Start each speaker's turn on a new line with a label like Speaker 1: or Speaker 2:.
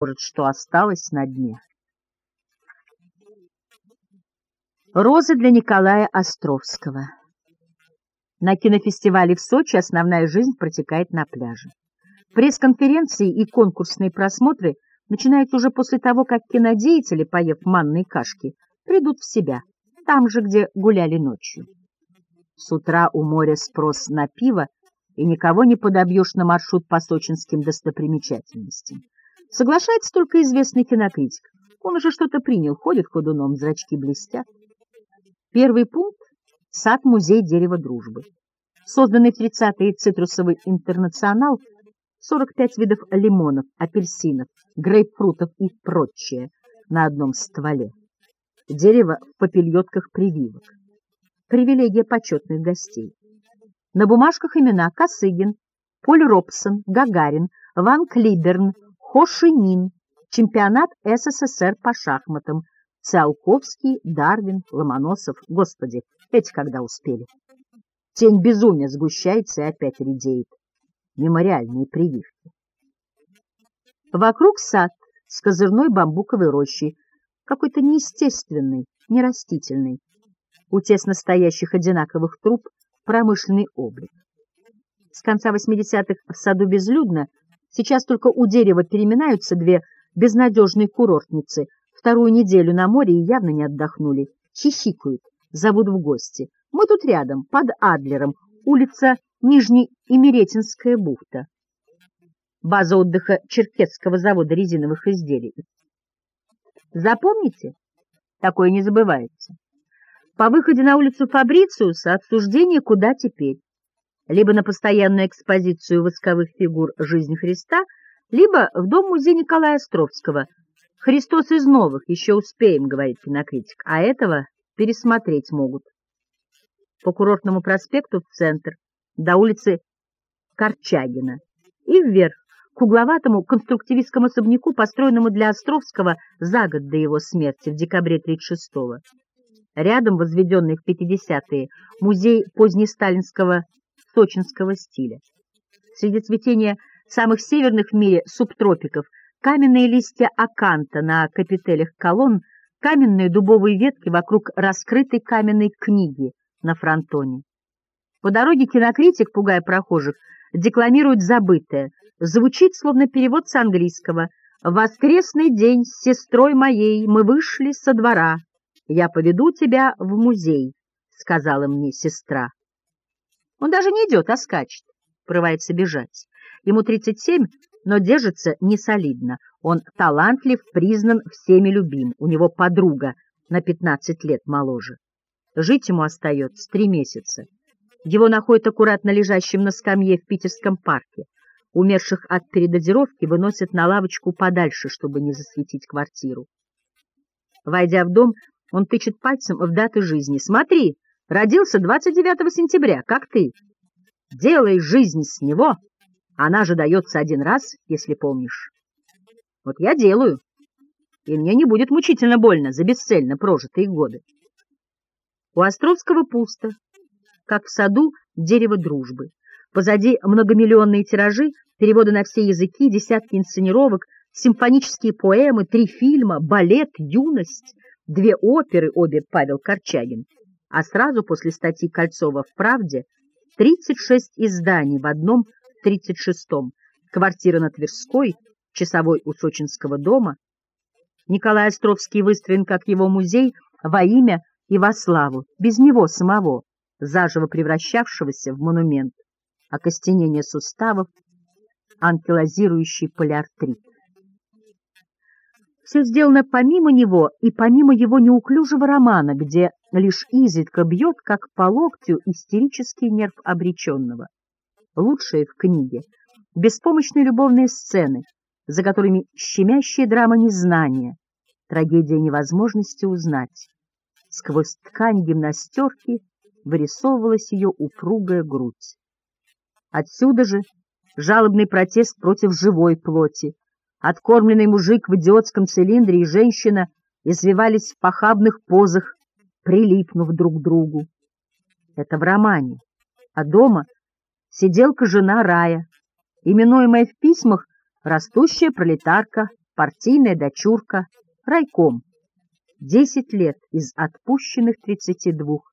Speaker 1: может, что осталось на дне. Розы для Николая Островского На кинофестивале в Сочи основная жизнь протекает на пляже. Пресс-конференции и конкурсные просмотры начинаются уже после того, как кинодеятели, поев манной кашки, придут в себя, там же, где гуляли ночью. С утра у моря спрос на пиво, и никого не подобьешь на маршрут по сочинским достопримечательностям. Соглашается только известный кинокритик. Он уже что-то принял, ходит ходуном, зрачки блестят. Первый пункт — сад-музей дерева дружбы. Созданный в 30-е цитрусовый интернационал, 45 видов лимонов, апельсинов, грейпфрутов и прочее на одном стволе. Дерево в попельотках прививок. Привилегия почетных гостей. На бумажках имена Косыгин, Поль Робсон, Гагарин, Ван Клиберн, Хо Ши Мин, чемпионат СССР по шахматам, Циолковский, Дарвин, Ломоносов. Господи, эти когда успели? Тень безумия сгущается и опять редеет. Мемориальные прививки. Вокруг сад с козырной бамбуковой рощей, какой-то неестественный, нерастительный. У тесно стоящих одинаковых труб промышленный облик. С конца 80-х в саду безлюдно, сейчас только у дерева переминаются две безнадежные курортницы, вторую неделю на море и явно не отдохнули, хихикают, зовут в гости. Мы тут рядом, под Адлером, улица Нижнеимеретинская бухта. База отдыха Черкесского завода резиновых изделий. Запомните? Такое не забывается. По выходе на улицу Фабрициуса обсуждение «Куда теперь?» Либо на постоянную экспозицию восковых фигур «Жизнь Христа», либо в дом-музей Николая Островского. «Христос из новых, еще успеем», — говорит кинокритик, а этого пересмотреть могут. По курортному проспекту в центр, до улицы Корчагина и вверх, к угловатому конструктивистскому особняку, построенному для Островского за год до его смерти в декабре 36-го. Рядом возведенный в 50-е музей позднесталинского сочинского стиля. Среди цветения самых северных в мире субтропиков каменные листья аканта на капителях колонн, каменные дубовые ветки вокруг раскрытой каменной книги на фронтоне. По дороге кинокритик, пугая прохожих, декламирует забытое, звучит словно перевод с английского «Воскресный день с сестрой моей мы вышли со двора, «Я поведу тебя в музей», — сказала мне сестра. Он даже не идет, а скачет, прорывается бежать. Ему 37, но держится несолидно. Он талантлив, признан, всеми любим. У него подруга на 15 лет моложе. Жить ему остается три месяца. Его находят аккуратно лежащим на скамье в Питерском парке. Умерших от передозировки выносят на лавочку подальше, чтобы не засветить квартиру. Войдя в дом, он тычет пальцем в даты жизни. Смотри, родился 29 сентября, как ты. Делай жизнь с него. Она же дается один раз, если помнишь. Вот я делаю. И мне не будет мучительно больно за бесцельно прожитые годы. У Островского пусто, как в саду дерево дружбы. Позади многомиллионные тиражи, переводы на все языки, десятки инсценировок, симфонические поэмы, три фильма, балет, юность — две оперы, обе Павел Корчагин, а сразу после статьи Кольцова в «Правде» 36 изданий в одном в 36-м, квартира на Тверской, часовой у Сочинского дома. Николай Островский выстроен как его музей во имя и во славу, без него самого, заживо превращавшегося в монумент, окостенение суставов, анкилозирующий полиартрит. Все сделано помимо него и помимо его неуклюжего романа, где лишь изредка бьет, как по локтю, истерический нерв обреченного. Лучшее в книге — беспомощные любовные сцены, за которыми щемящая драма незнания, трагедия невозможности узнать. Сквозь ткань гимнастерки вырисовывалась ее упругая грудь. Отсюда же жалобный протест против живой плоти, Откормленный мужик в идиотском цилиндре и женщина извивались в похабных позах, прилипнув друг к другу. Это в романе. А дома сиделка жена рая, именуемая в письмах растущая пролетарка партийная дочурка, райком. Десять лет из отпущенных тридцати двух